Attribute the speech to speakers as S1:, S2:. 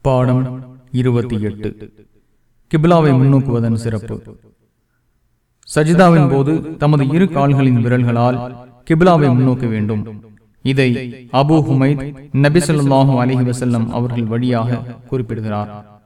S1: பாடம் இருபத்தி எட்டு. கிபிலாவை முன்னோக்குவதன் சிறப்பு. சஜிதாவின் போது தமது இரு கால்களின் விரல்களால் கிபிலாவை முன்னோக்க வேண்டும். இதை அபு ஹுமைத் நபி ஸல்லல்லாஹு வசல்லம் அவர்கள் வழியாக குறிப்பிடுகிறார்.